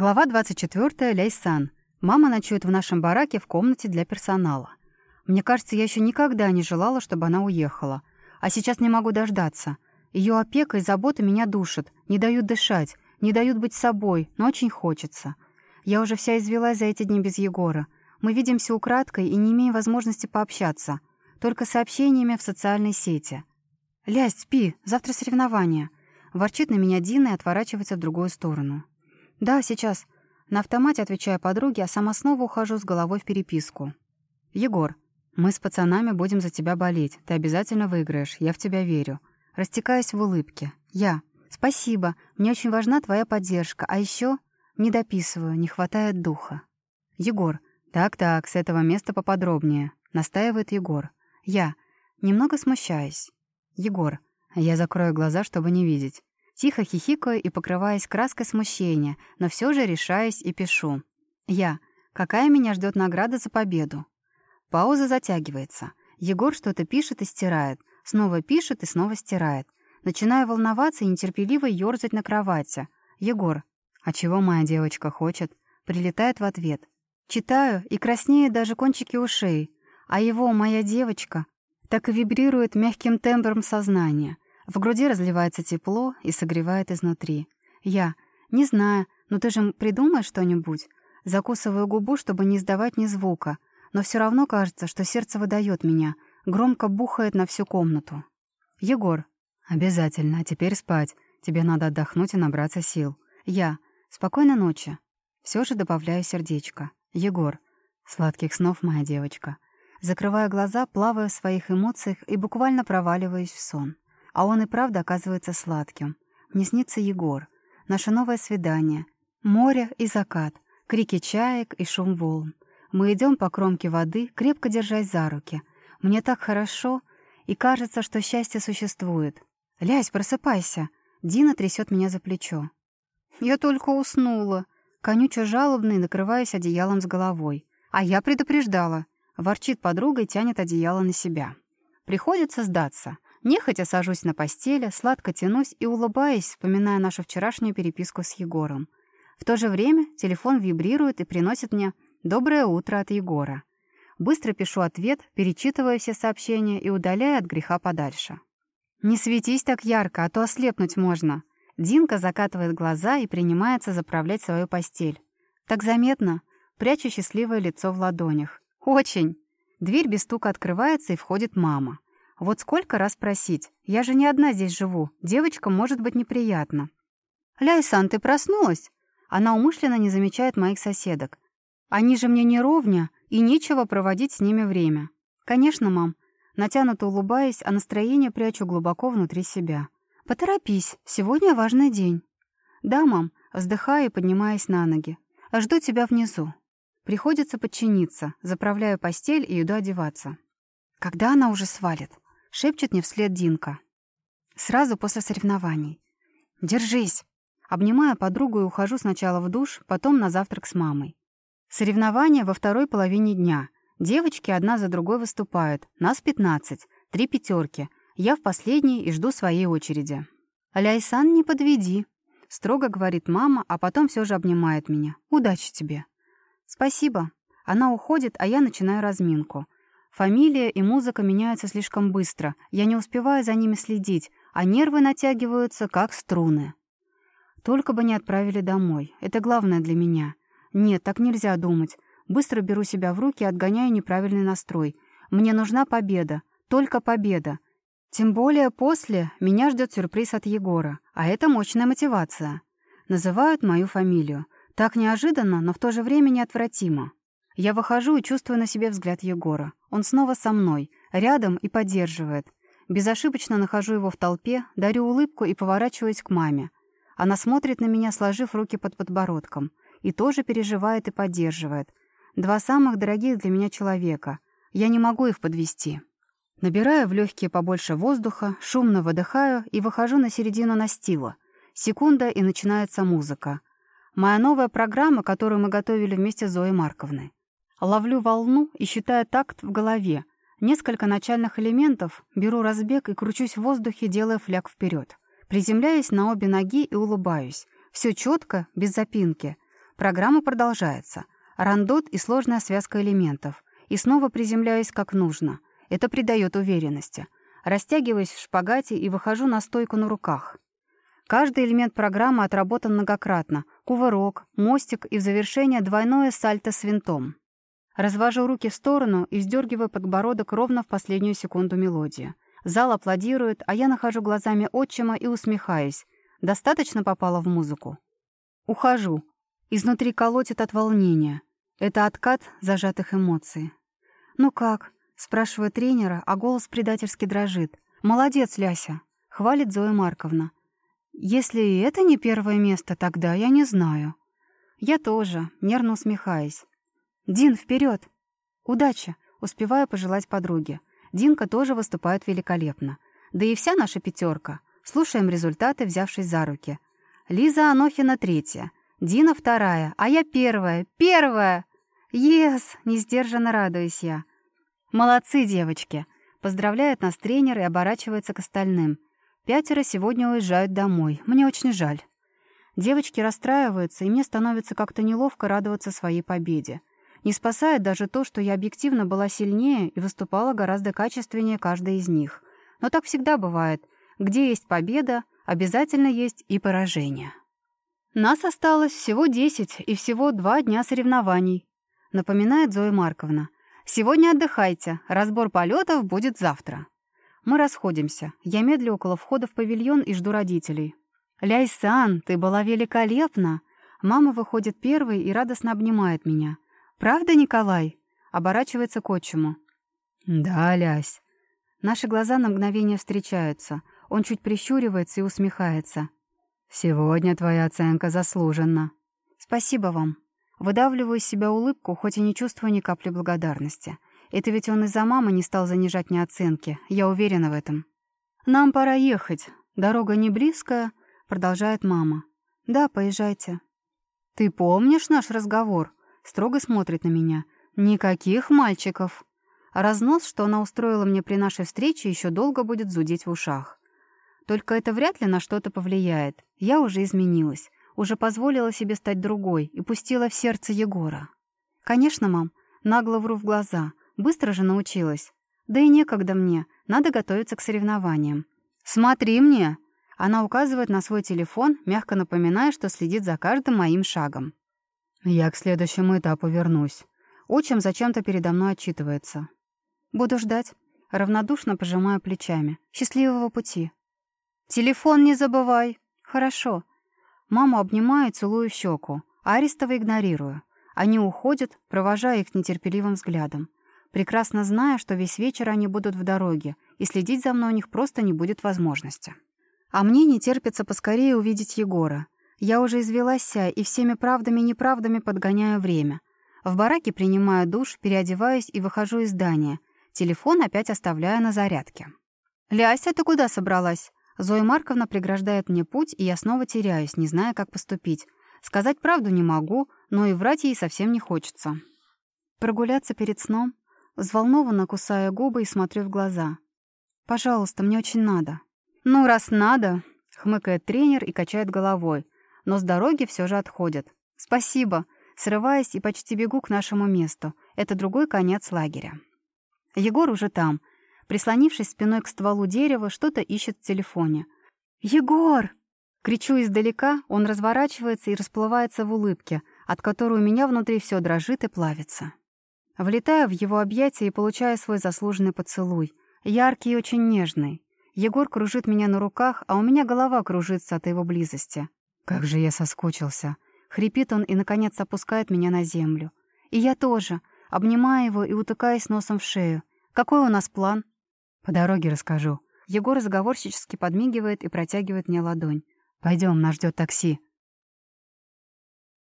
Глава 24. Ляйсан. Мама ночует в нашем бараке в комнате для персонала. Мне кажется, я еще никогда не желала, чтобы она уехала. А сейчас не могу дождаться. Ее опека и забота меня душат, не дают дышать, не дают быть собой, но очень хочется. Я уже вся извелась за эти дни без Егора. Мы видимся украдкой и не имеем возможности пообщаться. Только сообщениями в социальной сети. «Лясь, спи, завтра соревнования». Ворчит на меня Дина и отворачивается в другую сторону. «Да, сейчас». На автомате отвечаю подруге, а сама снова ухожу с головой в переписку. «Егор, мы с пацанами будем за тебя болеть. Ты обязательно выиграешь. Я в тебя верю». Растекаюсь в улыбке. «Я. Спасибо. Мне очень важна твоя поддержка. А еще не дописываю, не хватает духа». «Егор. Так-так, с этого места поподробнее», — настаивает Егор. «Я. Немного смущаюсь». «Егор. Я закрою глаза, чтобы не видеть. Тихо хихикаю и покрываясь краской смущения, но все же решаюсь и пишу. Я. Какая меня ждет награда за победу? Пауза затягивается. Егор что-то пишет и стирает. Снова пишет и снова стирает. Начинаю волноваться и нетерпеливо ёрзать на кровати. Егор. А чего моя девочка хочет? Прилетает в ответ. Читаю, и краснеют даже кончики ушей. А его, моя девочка, так и вибрирует мягким тембром сознания — в груди разливается тепло и согревает изнутри. Я. Не знаю, но ты же придумай что-нибудь. Закусываю губу, чтобы не издавать ни звука. Но все равно кажется, что сердце выдает меня. Громко бухает на всю комнату. Егор. Обязательно. А теперь спать. Тебе надо отдохнуть и набраться сил. Я. Спокойной ночи. Все же добавляю сердечко. Егор. Сладких снов, моя девочка. Закрывая глаза, плаваю в своих эмоциях и буквально проваливаюсь в сон. А он и правда оказывается сладким. Мне снится Егор. Наше новое свидание. Море и закат. Крики чаек и шум волн. Мы идем по кромке воды, крепко держась за руки. Мне так хорошо, и кажется, что счастье существует. «Лясь, просыпайся!» Дина трясет меня за плечо. «Я только уснула!» Конюча жалобный, накрываясь одеялом с головой. «А я предупреждала!» Ворчит подруга и тянет одеяло на себя. Приходится сдаться. Нехотя сажусь на постели, сладко тянусь и улыбаюсь, вспоминая нашу вчерашнюю переписку с Егором. В то же время телефон вибрирует и приносит мне «Доброе утро» от Егора. Быстро пишу ответ, перечитывая все сообщения и удаляя от греха подальше. «Не светись так ярко, а то ослепнуть можно». Динка закатывает глаза и принимается заправлять свою постель. Так заметно. Прячу счастливое лицо в ладонях. «Очень!» Дверь без стука открывается, и входит мама. Вот сколько раз просить? Я же не одна здесь живу. Девочкам может быть неприятно. «Ляйсан, ты проснулась?» Она умышленно не замечает моих соседок. Они же мне не ровня, и нечего проводить с ними время. «Конечно, мам». Натянуто улыбаясь, а настроение прячу глубоко внутри себя. «Поторопись, сегодня важный день». «Да, мам», вздыхаю и поднимаясь на ноги. «Жду тебя внизу». Приходится подчиниться, заправляю постель и иду одеваться. Когда она уже свалит? — шепчет мне вслед Динка. Сразу после соревнований. «Держись!» Обнимаю подругу и ухожу сначала в душ, потом на завтрак с мамой. Соревнования во второй половине дня. Девочки одна за другой выступают. Нас пятнадцать, три пятерки. Я в последней и жду своей очереди. «Ляйсан, не подведи», — строго говорит мама, а потом все же обнимает меня. «Удачи тебе». «Спасибо». Она уходит, а я начинаю разминку — Фамилия и музыка меняются слишком быстро, я не успеваю за ними следить, а нервы натягиваются, как струны. Только бы не отправили домой. Это главное для меня. Нет, так нельзя думать. Быстро беру себя в руки и отгоняю неправильный настрой. Мне нужна победа. Только победа. Тем более после меня ждет сюрприз от Егора. А это мощная мотивация. Называют мою фамилию. Так неожиданно, но в то же время неотвратимо. Я выхожу и чувствую на себе взгляд Егора. Он снова со мной, рядом и поддерживает. Безошибочно нахожу его в толпе, дарю улыбку и поворачиваюсь к маме. Она смотрит на меня, сложив руки под подбородком. И тоже переживает и поддерживает. Два самых дорогих для меня человека. Я не могу их подвести. Набираю в легкие побольше воздуха, шумно выдыхаю и выхожу на середину настила. Секунда, и начинается музыка. Моя новая программа, которую мы готовили вместе с Зоей Марковной. Ловлю волну и считаю такт в голове. Несколько начальных элементов, беру разбег и кручусь в воздухе, делая фляг вперед. Приземляюсь на обе ноги и улыбаюсь. Все четко, без запинки. Программа продолжается. Рандот и сложная связка элементов. И снова приземляюсь как нужно. Это придает уверенности. Растягиваюсь в шпагате и выхожу на стойку на руках. Каждый элемент программы отработан многократно. Кувырок, мостик и в завершение двойное сальто с винтом. Развожу руки в сторону и вздергиваю подбородок ровно в последнюю секунду мелодии. Зал аплодирует, а я нахожу глазами отчима и усмехаюсь. Достаточно попала в музыку? Ухожу. Изнутри колотит от волнения. Это откат зажатых эмоций. «Ну как?» — спрашиваю тренера, а голос предательски дрожит. «Молодец, Ляся!» — хвалит Зоя Марковна. «Если и это не первое место, тогда я не знаю». «Я тоже», — нервно усмехаясь. «Дин, вперед! «Удачи!» — успеваю пожелать подруге. Динка тоже выступает великолепно. Да и вся наша пятерка. Слушаем результаты, взявшись за руки. Лиза Анохина третья, Дина вторая, а я первая. Первая! Ес! Несдержанно радуюсь я. Молодцы, девочки! Поздравляет нас тренер и оборачивается к остальным. Пятеро сегодня уезжают домой. Мне очень жаль. Девочки расстраиваются, и мне становится как-то неловко радоваться своей победе. Не спасает даже то, что я объективно была сильнее и выступала гораздо качественнее каждой из них. Но так всегда бывает. Где есть победа, обязательно есть и поражение. Нас осталось всего десять и всего два дня соревнований, напоминает Зоя Марковна. Сегодня отдыхайте, разбор полетов будет завтра. Мы расходимся. Я медлю около входа в павильон и жду родителей. «Ляйсан, ты была великолепна!» Мама выходит первой и радостно обнимает меня. «Правда, Николай?» Оборачивается к отчиму. «Да, Лясь». Наши глаза на мгновение встречаются. Он чуть прищуривается и усмехается. «Сегодня твоя оценка заслужена». «Спасибо вам». Выдавливаю из себя улыбку, хоть и не чувствую ни капли благодарности. Это ведь он из-за мамы не стал занижать мне оценки. Я уверена в этом. «Нам пора ехать. Дорога не близкая», — продолжает мама. «Да, поезжайте». «Ты помнишь наш разговор?» Строго смотрит на меня. «Никаких мальчиков». разнос, что она устроила мне при нашей встрече, еще долго будет зудеть в ушах. Только это вряд ли на что-то повлияет. Я уже изменилась. Уже позволила себе стать другой и пустила в сердце Егора. «Конечно, мам. Нагло вру в глаза. Быстро же научилась. Да и некогда мне, надо готовиться к соревнованиям. «Смотри мне!» Она указывает на свой телефон, мягко напоминая, что следит за каждым моим шагом. «Я к следующему этапу вернусь». Отчим зачем-то передо мной отчитывается. «Буду ждать». Равнодушно пожимаю плечами. «Счастливого пути». «Телефон не забывай». «Хорошо». Маму обнимаю и целую щеку. Арестова игнорирую. Они уходят, провожая их нетерпеливым взглядом прекрасно зная, что весь вечер они будут в дороге, и следить за мной у них просто не будет возможности. А мне не терпится поскорее увидеть Егора. Я уже извелась и всеми правдами и неправдами подгоняю время. В бараке принимаю душ, переодеваюсь и выхожу из здания. Телефон опять оставляю на зарядке. «Ляся, ты куда собралась?» Зоя Марковна преграждает мне путь, и я снова теряюсь, не зная, как поступить. Сказать правду не могу, но и врать ей совсем не хочется. Прогуляться перед сном? Взволнованно кусая губы и смотрю в глаза. «Пожалуйста, мне очень надо». «Ну, раз надо», — хмыкает тренер и качает головой, но с дороги все же отходит. «Спасибо», срываясь и почти бегу к нашему месту. Это другой конец лагеря. Егор уже там. Прислонившись спиной к стволу дерева, что-то ищет в телефоне. «Егор!» Кричу издалека, он разворачивается и расплывается в улыбке, от которой у меня внутри все дрожит и плавится. Влетаю в его объятия и получаю свой заслуженный поцелуй. Яркий и очень нежный. Егор кружит меня на руках, а у меня голова кружится от его близости. Как же я соскучился. Хрипит он и, наконец, опускает меня на землю. И я тоже, обнимаю его и утыкаясь носом в шею. Какой у нас план? По дороге расскажу. Егор заговорщически подмигивает и протягивает мне ладонь. Пойдем, нас ждет такси.